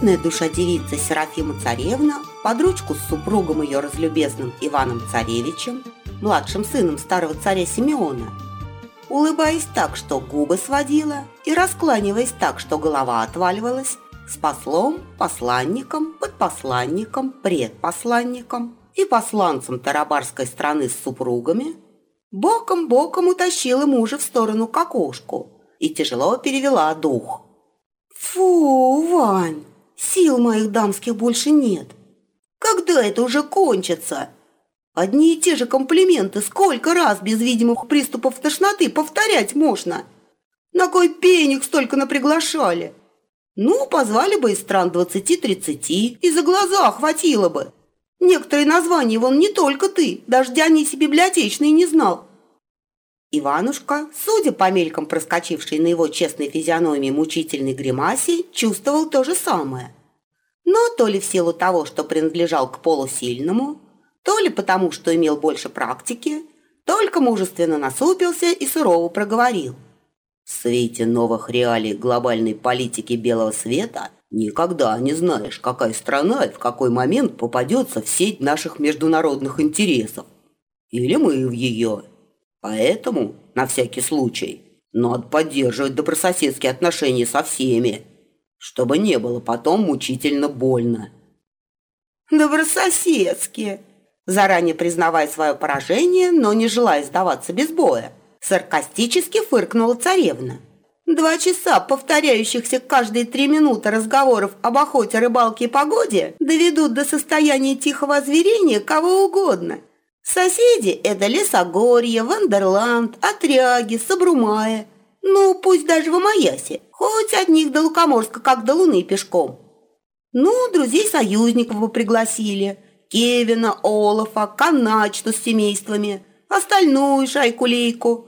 Честная душа девица Серафима Царевна под ручку с супругом ее разлюбезным Иваном Царевичем, младшим сыном старого царя Симеона, улыбаясь так, что губы сводила, и раскланиваясь так, что голова отваливалась, с послом, посланником, подпосланником, предпосланником и посланцем Тарабарской страны с супругами, боком-боком утащила мужа в сторону к окошку и тяжело перевела дух. «Фу, Вань, сил моих дамских больше нет. Когда это уже кончится?» Одни и те же комплименты сколько раз без видимых приступов тошноты повторять можно? На кой пеник столько наприглашали? Ну, позвали бы из стран двадцати-тридцати, и за глаза хватило бы. Некоторые названия вон не только ты, даже Дионисий библиотечный не знал. Иванушка, судя по мелькам проскочившей на его честной физиономии мучительной гримасе, чувствовал то же самое. Но то ли в силу того, что принадлежал к полу сильному, то ли потому, что имел больше практики, только мужественно насупился и сурово проговорил. В свете новых реалий глобальной политики белого света никогда не знаешь, какая страна и в какой момент попадется в сеть наших международных интересов. Или мы в ее. Поэтому, на всякий случай, надо поддерживать добрососедские отношения со всеми, чтобы не было потом мучительно больно. «Добрососедские!» заранее признавая свое поражение, но не желая сдаваться без боя. Саркастически фыркнула царевна. Два часа повторяющихся каждые три минуты разговоров об охоте, рыбалке и погоде доведут до состояния тихого озверения кого угодно. Соседи – это Лесогорье, Вандерланд, Отряги, Сабрумая. Ну, пусть даже в Амаясе, хоть от них до Лукоморска, как до Луны пешком. Ну, друзей-союзников бы пригласили – Кевина, Олафа, Каначту с семействами, остальную шайку-лейку.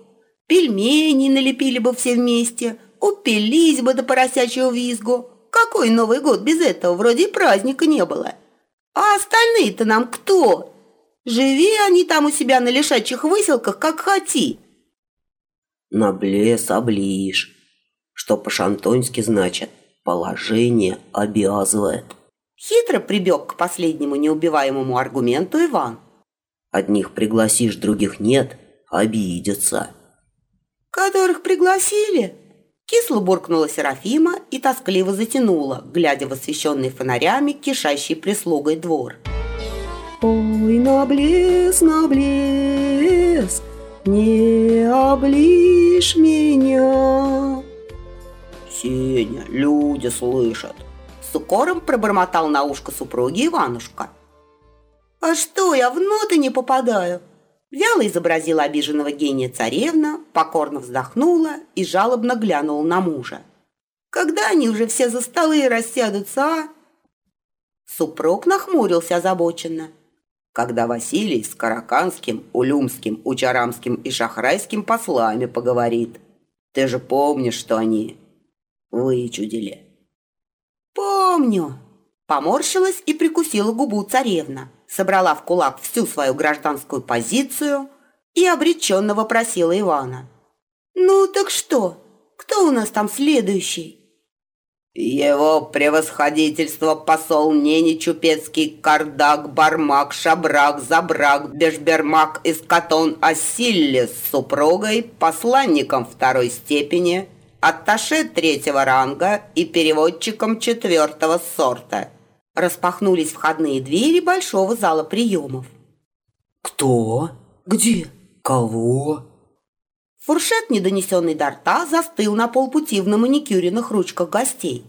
Пельмени налепили бы все вместе, упились бы до поросячьего визгу. Какой Новый год без этого? Вроде праздника не было. А остальные-то нам кто? Живи они там у себя на лишачьих выселках, как хоти. Наблес облишь, что по-шантонски значит «положение обязывает». Хитро прибег к последнему неубиваемому аргументу Иван. Одних пригласишь, других нет, обидятся. Которых пригласили? Кисло буркнула Серафима и тоскливо затянула, глядя в освещенный фонарями кишащий прислугой двор. Ой, наблес, наблес, не облишь меня. Сеня, люди слышат, с укором пробормотал на ушко супруги Иванушка. «А что, я в ноты не попадаю?» Вяло изобразила обиженного гения царевна, покорно вздохнула и жалобно глянула на мужа. «Когда они уже все за столы рассядутся, а?» Супруг нахмурился озабоченно. Когда Василий с Караканским, Улюмским, Учарамским и Шахрайским послами поговорит. Ты же помнишь, что они вычудили. «Помню!» Поморщилась и прикусила губу царевна, собрала в кулак всю свою гражданскую позицию и обреченно вопросила Ивана. «Ну так что? Кто у нас там следующий?» «Его превосходительство посол Нени Чупецкий, Кардак, Бармак, Шабрак, Забрак, Бешбермак, Искатон, Асилли с супругой, посланником второй степени, атташе третьего ранга и переводчиком четвертого сорта. Распахнулись входные двери большого зала приемов. «Кто? Где? Кого?» Фуршет, недонесенный до рта, застыл на полпути в наманикюренных ручках гостей.